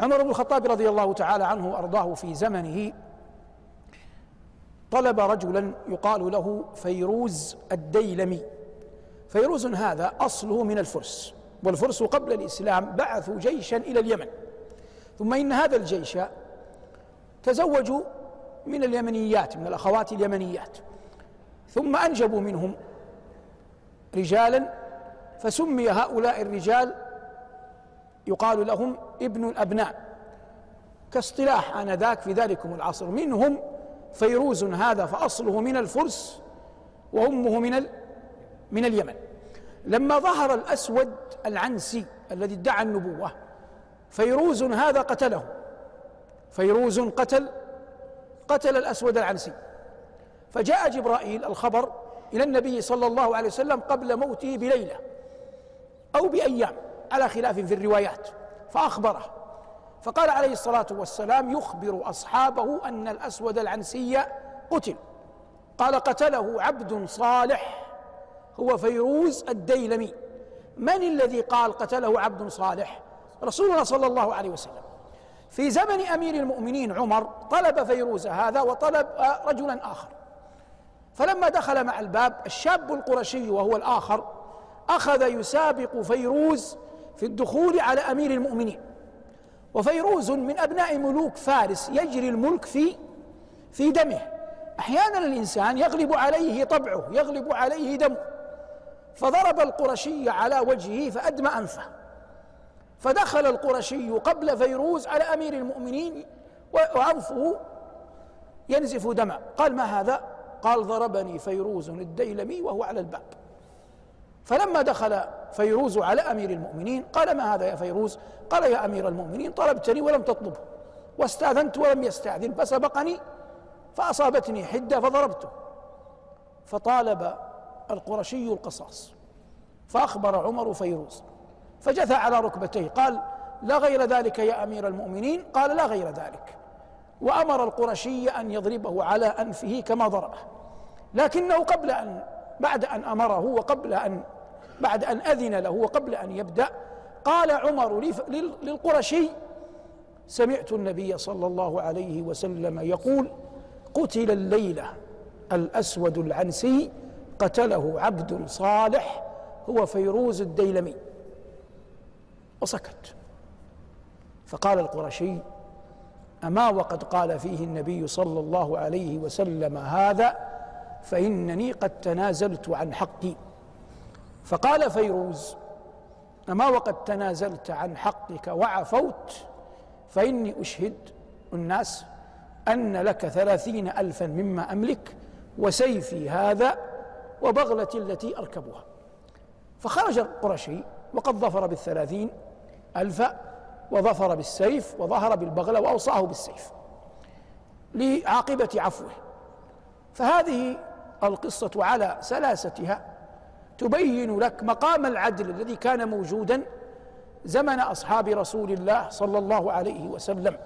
عمر بن الخطاب رضي الله تعالى عنه وأرضاه في زمنه طلب رجلا يقال له فيروز الديلمي. فيروز هذا أصله من الفرس والفرس قبل الإسلام بعثوا جيشا إلى اليمن. ثم إن هذا الجيش تزوجوا من اليمنيات من الأخوات اليمنيات. ثم أنجبوا منهم رجالا فسمي هؤلاء الرجال يقال لهم ابن الأبناء. كاصطلاح آنذاك في ذلكم العصر. منهم فيروز هذا فأصله من الفرس وأمه من من اليمن. لما ظهر الأسود العنسي الذي ادعى النبوة فيروز هذا قتله. فيروز قتل قتل الأسود العنسي. فجاء جبرائيل الخبر إلى النبي صلى الله عليه وسلم قبل موته بليلة أو بأيام. على خلاف في الروايات فأخبره. فقال عليه الصلاة والسلام يخبر أصحابه أن الأسود العنسي قتل. قال قتله عبد صالح هو فيروز الديلمي. من الذي قال قتله عبد صالح؟ رسول الله صلى الله عليه وسلم. في زمن أمير المؤمنين عمر طلب فيروز هذا وطلب رجلا آخر. فلما دخل مع الباب الشاب القرشي وهو الآخر أخذ يسابق فيروز في الدخول على أمير المؤمنين. وفيروز من أبناء ملوك فارس يجري الملك في في دمه. أحيانا الإنسان يغلب عليه طبعه يغلب عليه دمه. فضرب القرشي على وجهه فادمى أنفه. فدخل القرشي قبل فيروز على أمير المؤمنين وانفه ينزف دما قال ما هذا؟ قال ضربني فيروز الديلمي وهو على الباب. فلما دخل فيروز على أمير المؤمنين قال ما هذا يا فيروز؟ قال يا أمير المؤمنين طلبتني ولم تطلبه واستأذنت ولم يستأذن فسبقني فأصابتني حدة فضربته فطالب القرشي القصاص فأخبر عمر فيروز فجثى على ركبتيه قال لا غير ذلك يا أمير المؤمنين. قال لا غير ذلك. وأمر القرشي أن يضربه على أنفه كما ضربه لكنه قبل أن بعد أن أمره وقبل أن بعد أن أذن له وقبل أن يبدأ قال عمر للقرشي سمعت النبي صلى الله عليه وسلم يقول قتل الليلة الأسود العنسي قتله عبد صالح هو فيروز الديلمي. وسكت. فقال القرشي أما وقد قال فيه النبي صلى الله عليه وسلم هذا فإنني قد تنازلت عن حقي. فقال فيروز أما وقد تنازلت عن حقك وعفوت فإني أشهد الناس أن لك ثلاثين الفا مما أملك وسيفي هذا وبغلتي التي أركبها. فخرج القرشي وقد ظفر بالثلاثين ألف وظفر بالسيف وظهر بالبغلة وأوصاه بالسيف لعاقبة عفوه. فهذه القصة على سلاستها تبين لك مقام العدل الذي كان موجودا زمن أصحاب رسول الله صلى الله عليه وسلم.